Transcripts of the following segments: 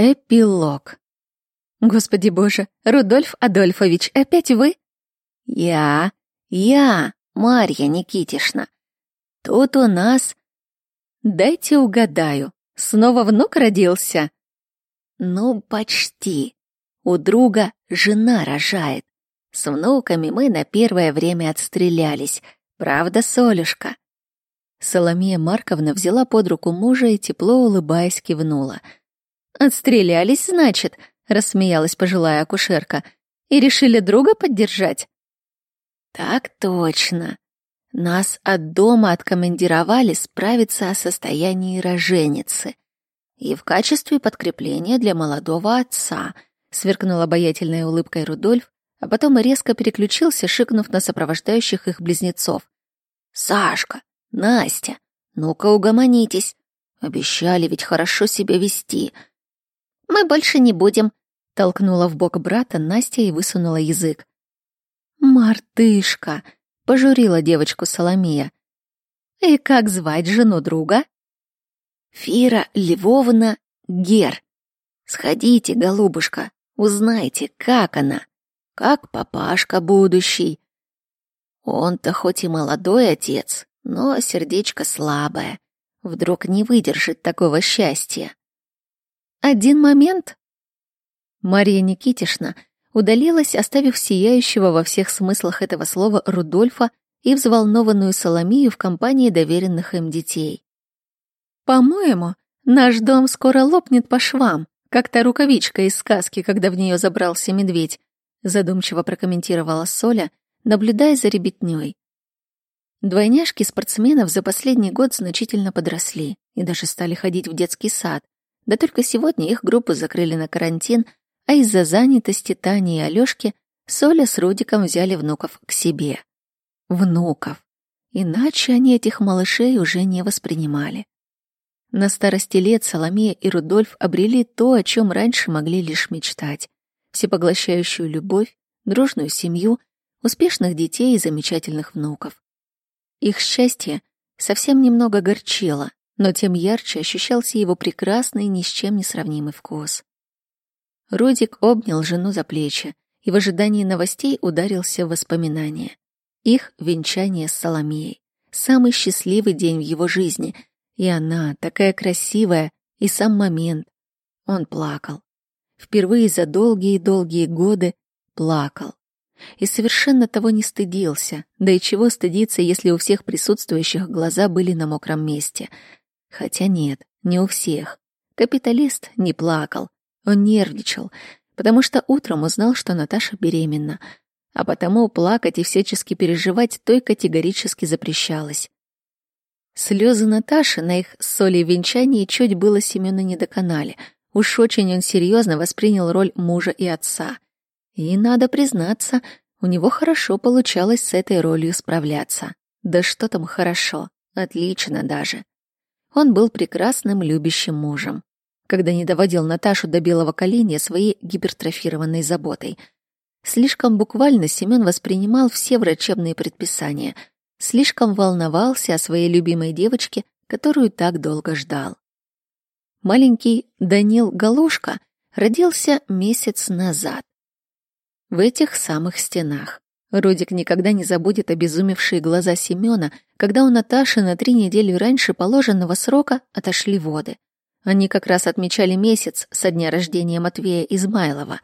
Эпилог. Господи боже, Рудольф Адольфович, опять вы? Я, я, Марья Никитишна. Тут у нас... Дайте угадаю, снова внук родился? Ну, почти. У друга жена рожает. С внуками мы на первое время отстрелялись. Правда, Солюшка? Соломия Марковна взяла под руку мужа и тепло улыбаясь кивнула — «Отстрелялись, значит?» — рассмеялась пожилая акушерка. «И решили друга поддержать?» «Так точно. Нас от дома откомандировали справиться о состоянии роженицы. И в качестве подкрепления для молодого отца», — сверкнула обаятельной улыбкой Рудольф, а потом резко переключился, шикнув на сопровождающих их близнецов. «Сашка, Настя, ну-ка угомонитесь. Обещали ведь хорошо себя вести. Мы больше не будем», — толкнула в бок брата Настя и высунула язык. «Мартышка!» — пожурила девочку Соломия. «И как звать жену друга?» «Фира Львовна Гер. Сходите, голубушка, узнайте, как она, как папашка будущий. Он-то хоть и молодой отец, но сердечко слабое, вдруг не выдержит такого счастья. Один момент. Мария Никитишна удалилась, оставив сияющего во всех смыслах этого слова Рудольфа и взволнованную Соломию в компании доверенных им детей. «По-моему, наш дом скоро лопнет по швам, как та рукавичка из сказки, когда в нее забрался медведь», задумчиво прокомментировала Соля, наблюдая за ребятней. Двойняшки спортсменов за последний год значительно подросли и даже стали ходить в детский сад, да только сегодня их группу закрыли на карантин, а из-за занятости Тани и Алёшки Соля с Рудиком взяли внуков к себе. Внуков. Иначе они этих малышей уже не воспринимали. На старости лет Соломея и Рудольф обрели то, о чем раньше могли лишь мечтать. Всепоглощающую любовь, дружную семью, успешных детей и замечательных внуков. Их счастье совсем немного горчило, но тем ярче ощущался его прекрасный, ни с чем не сравнимый вкус. Родик обнял жену за плечи и в ожидании новостей ударился в воспоминания. Их венчание с Соломеей. Самый счастливый день в его жизни. И она, такая красивая, и сам момент. Он плакал. Впервые за долгие-долгие годы плакал. И совершенно того не стыдился. Да и чего стыдиться, если у всех присутствующих глаза были на мокром месте — Хотя нет, не у всех. Капиталист не плакал, он нервничал, потому что утром узнал, что Наташа беременна, а потому плакать и всячески переживать той категорически запрещалось. Слезы Наташи на их с Солей венчании чуть было Семёна не доконали. Уж очень он серьезно воспринял роль мужа и отца. И, надо признаться, у него хорошо получалось с этой ролью справляться. Да что там хорошо, отлично даже. Он был прекрасным любящим мужем, когда не доводил Наташу до белого коленя своей гипертрофированной заботой. Слишком буквально Семен воспринимал все врачебные предписания, слишком волновался о своей любимой девочке, которую так долго ждал. Маленький Данил Галушка родился месяц назад. В этих самых стенах. Родик никогда не забудет обезумевшие глаза Семёна, когда у Наташи на три недели раньше положенного срока отошли воды. Они как раз отмечали месяц со дня рождения Матвея Измайлова.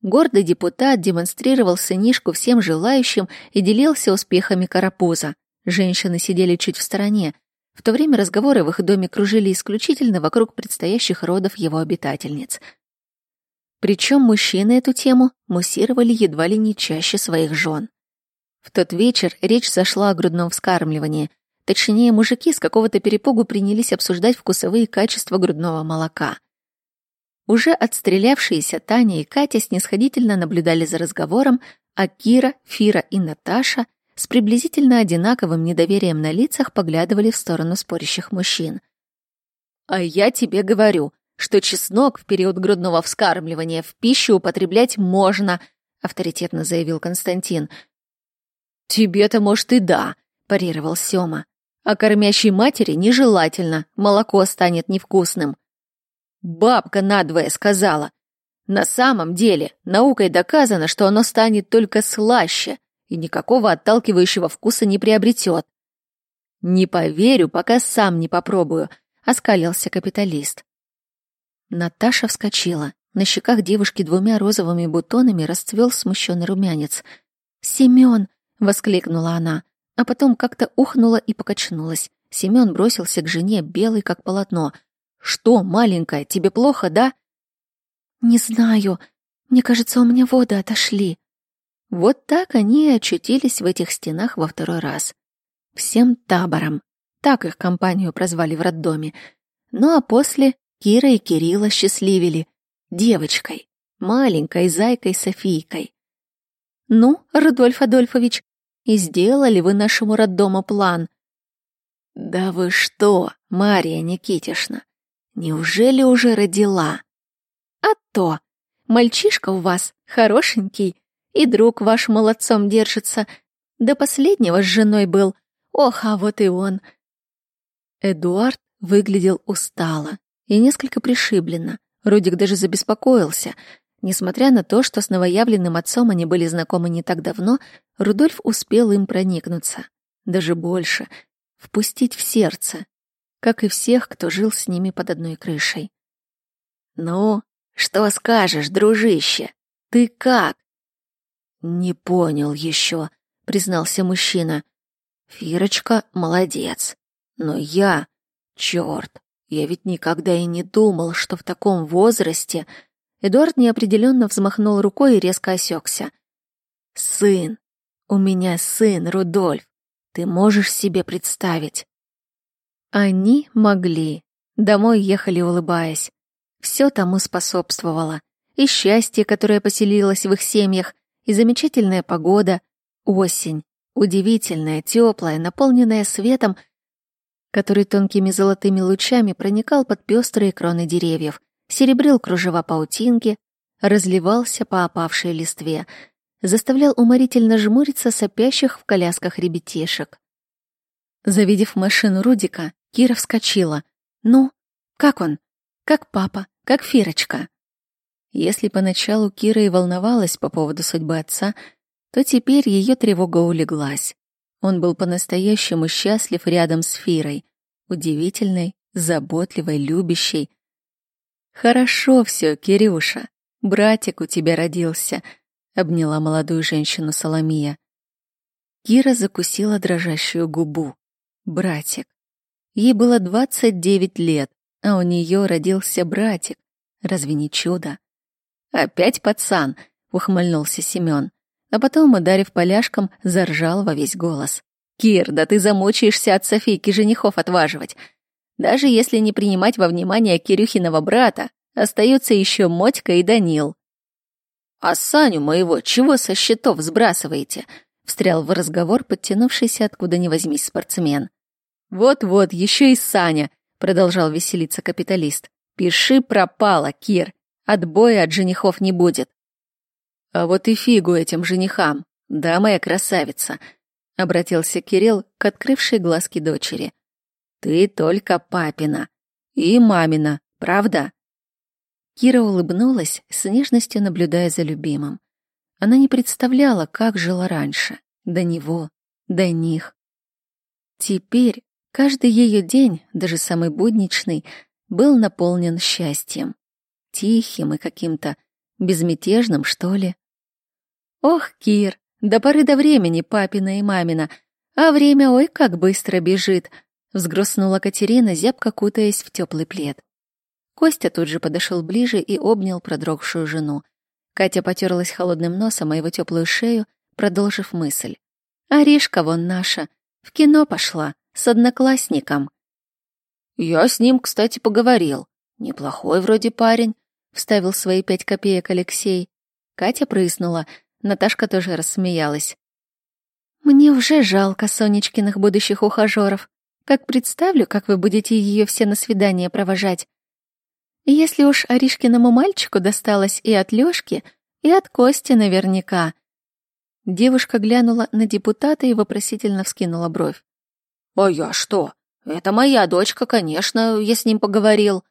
Гордый депутат демонстрировал сынишку всем желающим и делился успехами карапуза. Женщины сидели чуть в стороне. В то время разговоры в их доме кружили исключительно вокруг предстоящих родов его обитательниц — причем мужчины эту тему муссировали едва ли не чаще своих жен. В тот вечер речь зашла о грудном вскармливании. Точнее, мужики с какого-то перепугу принялись обсуждать вкусовые качества грудного молока. Уже отстрелявшиеся Таня и Катя снисходительно наблюдали за разговором, а Кира, Фира и Наташа с приблизительно одинаковым недоверием на лицах поглядывали в сторону спорящих мужчин. «А я тебе говорю, что чеснок в период грудного вскармливания в пищу употреблять можно, авторитетно заявил Константин. Тебе-то, может, и да, парировал Сёма. А кормящей матери нежелательно, молоко станет невкусным. Бабка надвое сказала. На самом деле, наукой доказано, что оно станет только слаще и никакого отталкивающего вкуса не приобретет. «Не поверю, пока сам не попробую», — оскалился капиталист. Наташа вскочила. На щеках девушки двумя розовыми бутонами расцвел смущенный румянец. «Семён!» — воскликнула она, а потом как-то ухнула и покачнулась. Семён бросился к жене, белый как полотно. «Что, маленькая, тебе плохо, да?» «Не знаю. Мне кажется, у меня воды отошли». Вот так они и очутились в этих стенах во второй раз. Всем табором. Так их компанию прозвали в роддоме. Ну а после Кира и Кирилла счастливили. Девочкой. Маленькой зайкой Софийкой. «Ну, Рудольф Адольфович, и сделали вы нашему роддому план?» «Да вы что, Мария Никитишна, неужели уже родила?» «А то! Мальчишка у вас хорошенький, и друг ваш молодцом держится. До последнего с женой был. Ох, а вот и он!» Эдуард выглядел устало и несколько пришибленно. Рудик даже забеспокоился. Несмотря на то, что с новоявленным отцом они были знакомы не так давно, Рудольф успел им проникнуться. Даже больше — впустить в сердце, как и всех, кто жил с ними под одной крышей. «Ну, что скажешь, дружище? Ты как?» «Не понял еще», — признался мужчина. «Фирочка молодец. Но я... Черт, я ведь никогда и не думал, что в таком возрасте...» Эдуард неопределенно взмахнул рукой и резко осекся. «Сын! У меня сын, Рудольф! Ты можешь себе представить?» Они могли. Домой ехали, улыбаясь. Все тому способствовало. И счастье, которое поселилось в их семьях, и замечательная погода, осень, удивительная, теплая, наполненная светом, который тонкими золотыми лучами проникал под пестрые кроны деревьев, серебрил кружева паутинки, разливался по опавшей листве, заставлял уморительно жмуриться сопящих в колясках ребятишек. Завидев машину Рудика, Кира вскочила. «Ну, как он? Как папа? Как Фирочка?» Если поначалу Кира и волновалась по поводу судьбы отца, то теперь ее тревога улеглась. Он был по-настоящему счастлив рядом с Фирой, удивительной, заботливой, любящей. «Хорошо все, Кирюша, братик у тебя родился», обняла молодую женщину Соломия. Кира закусила дрожащую губу. Братик. Ей было двадцать девять лет, а у нее родился братик. Разве не чудо? Опять пацан, ухмыльнулся Семен, а потом, ударив поляшком, заржал во весь голос. Кир, да ты замучаешься от Софийки женихов отваживать. Даже если не принимать во внимание Кирюхиного брата, остаются еще Мотька и Данил. «А Саню моего чего со счетов сбрасываете?» — встрял в разговор подтянувшийся откуда ни возьмись спортсмен. «Вот-вот, еще и Саня», — продолжал веселиться капиталист. «Пиши пропало, Кир. Отбоя от женихов не будет». «А вот и фигу этим женихам, да, моя красавица», — обратился Кирилл к открывшей глазки дочери. «Ты только папина. И мамина, правда?» Кира улыбнулась, с нежностью наблюдая за любимым. Она не представляла, как жила раньше, до него, до них. Теперь каждый ее день, даже самый будничный, был наполнен счастьем. Тихим и каким-то безмятежным, что ли. Ох, Кир, до поры до времени папина и мамина, а время ой как быстро бежит, взгрустнула Катерина, зябко кутаясь в теплый плед. Костя тут же подошел ближе и обнял продрогшую жену. Катя потерлась холодным носом о его теплую шею, продолжив мысль. «Аришка вон наша, в кино пошла, с одноклассником». «Я с ним, кстати, поговорил. Неплохой вроде парень», — вставил свои пять копеек Алексей. Катя прыснула, Наташка тоже рассмеялась. «Мне уже жалко Сонечкиных будущих ухажеров. Как представлю, как вы будете ее все на свидание провожать. Если уж Аришкиному мальчику досталось и от Лёшки, и от Кости наверняка. Девушка глянула на депутата и вопросительно вскинула бровь. «А я что? Это моя дочка, конечно, я с ним поговорил».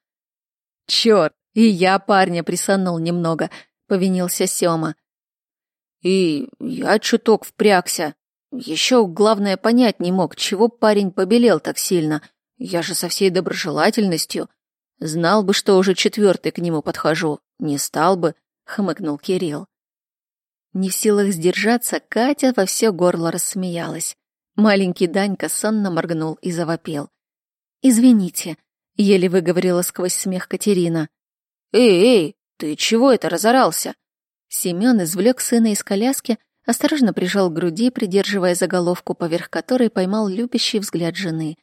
Черт, и я парня присанул немного, повинился Сёма. И я чуток впрягся. Еще главное понять не мог, чего парень побелел так сильно. Я же со всей доброжелательностью. Знал бы, что уже четвертый к нему подхожу. Не стал бы, хмыкнул Кирилл. Не в силах сдержаться, Катя во все горло рассмеялась. Маленький Данька сонно моргнул и завопел. «Извините», — еле выговорила сквозь смех Катерина. «Эй, эй, ты чего это разорался?» Семён извлек сына из коляски, осторожно прижал к груди, придерживая заголовку, поверх которой поймал любящий взгляд жены.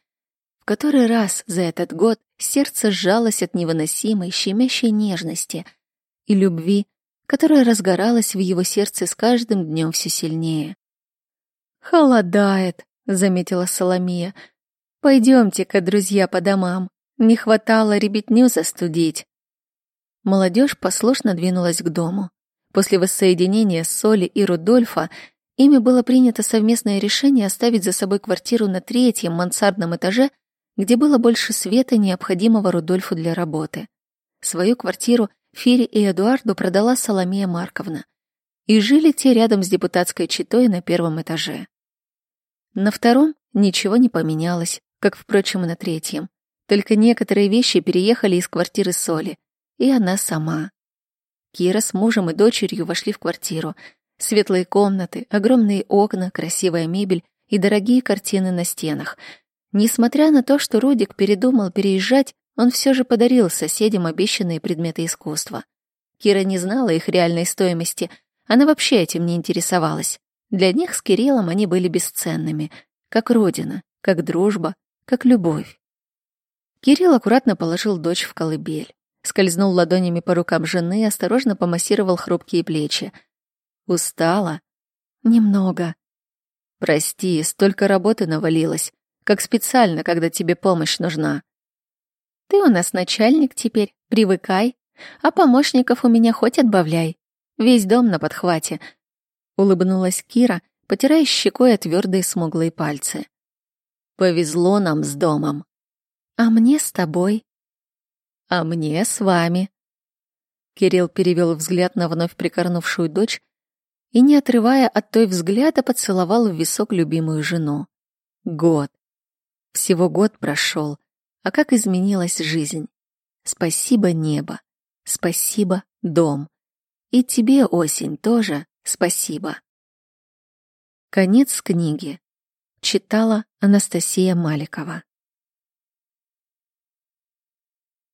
В который раз за этот год сердце сжалось от невыносимой, щемящей нежности и любви, которая разгоралась в его сердце с каждым днем все сильнее. «Холодает», — заметила Соломия. «Пойдемте-ка, друзья, по домам. Не хватало ребятню застудить». Молодежь послушно двинулась к дому. После воссоединения Соли и Рудольфа ими было принято совместное решение оставить за собой квартиру на третьем мансардном этаже, где было больше света, необходимого Рудольфу для работы. Свою квартиру Фире и Эдуарду продала Соломея Марковна. И жили те рядом с депутатской читой на первом этаже. На втором ничего не поменялось, как, впрочем, и на третьем. Только некоторые вещи переехали из квартиры Соли, и она сама. Кира с мужем и дочерью вошли в квартиру. Светлые комнаты, огромные окна, красивая мебель и дорогие картины на стенах. Несмотря на то, что Рудик передумал переезжать, он все же подарил соседям обещанные предметы искусства. Кира не знала их реальной стоимости, она вообще этим не интересовалась. Для них с Кириллом они были бесценными, как родина, как дружба, как любовь. Кирилл аккуратно положил дочь в колыбель, скользнул ладонями по рукам жены и осторожно помассировал хрупкие плечи. Устала? Немного. Прости, столько работы навалилось, как специально, когда тебе помощь нужна. Ты у нас начальник теперь, привыкай. А помощников у меня хоть отбавляй. Весь дом на подхвате. Улыбнулась Кира, потирая щекой твердые смуглые пальцы. Повезло нам с домом. А мне с тобой. А мне с вами. Кирилл перевел взгляд на вновь прикорнувшую дочь и, не отрывая от той взгляда, поцеловал в висок любимую жену. Год. Всего год прошел, а как изменилась жизнь. Спасибо, небо. Спасибо, дом. И тебе, осень, тоже спасибо. Конец книги. Читала Анастасия Маликова.